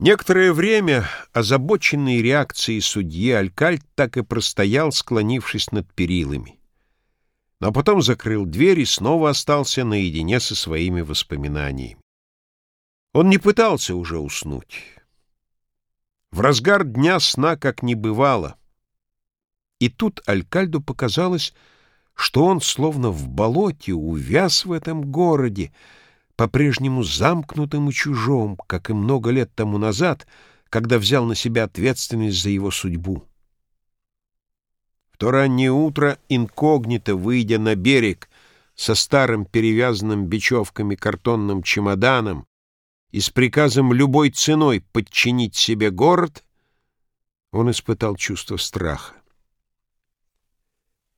Некоторое время озабоченный реакцией судьи Алькальт так и простоял, склонившись над перилами. Но потом закрыл дверь и снова остался наедине со своими воспоминаниями. Он не пытался уже уснуть. В разгар дня сна как не бывало. И тут Алькальду показалось, что он словно в болоте увяз в этом городе, по-прежнему замкнутым и чужом, как и много лет тому назад, когда взял на себя ответственность за его судьбу. В то раннее утро, инкогнито выйдя на берег со старым перевязанным бечевками картонным чемоданом и с приказом любой ценой подчинить себе город, он испытал чувство страха.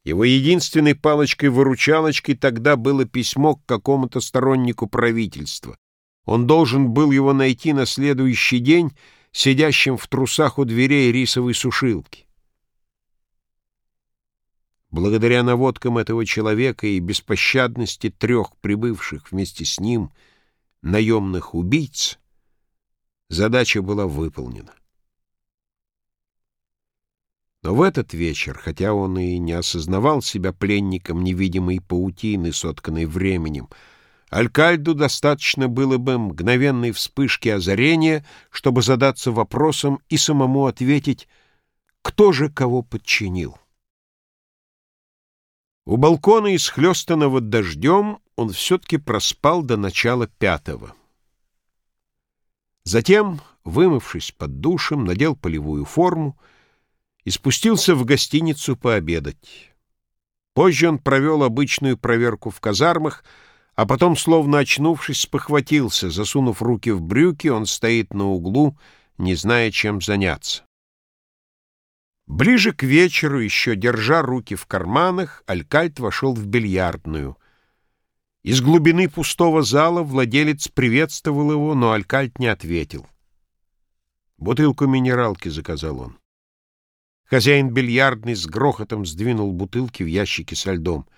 Его единственной палочкой-выручалочкой тогда было письмо к какому-то стороннику правительства. Он должен был его найти на следующий день, сидящим в трусах у дверей рисовой сушилки. Благодаря наводкам этого человека и беспощадности трех прибывших вместе с ним наемных убийц, задача была выполнена. Но в этот вечер, хотя он и не осознавал себя пленником невидимой паутины, сотканной временем, Алькальду достаточно было бы мгновенной вспышки озарения, чтобы задаться вопросом и самому ответить, кто же кого подчинил. У балкона, исхлестанного дождем, он все-таки проспал до начала пятого. Затем, вымывшись под душем, надел полевую форму и спустился в гостиницу пообедать. Позже он провел обычную проверку в казармах, а потом, словно очнувшись, спохватился. Засунув руки в брюки, он стоит на углу, не зная, чем заняться. Ближе к вечеру, еще держа руки в карманах, Алькальт вошел в бильярдную. Из глубины пустого зала владелец приветствовал его, но Алькальт не ответил. «Бутылку минералки», — заказал он. Хозяин бильярдный с грохотом сдвинул бутылки в ящики со льдом.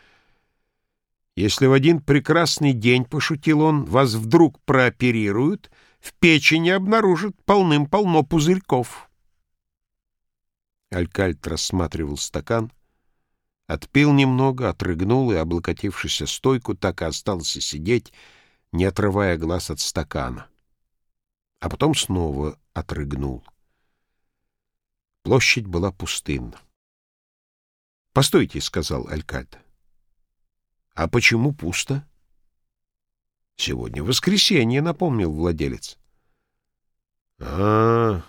«Если в один прекрасный день, — пошутил он, — вас вдруг прооперируют, в печени обнаружат полным-полно пузырьков». Алькальт рассматривал стакан, отпил немного, отрыгнул и, облокотившись о стойку, так и остался сидеть, не отрывая глаз от стакана. А потом снова отрыгнул. Площадь была пустынна. «Постойте», — сказал Алькальд. «А почему пусто?» «Сегодня воскресенье», — напомнил владелец. «А,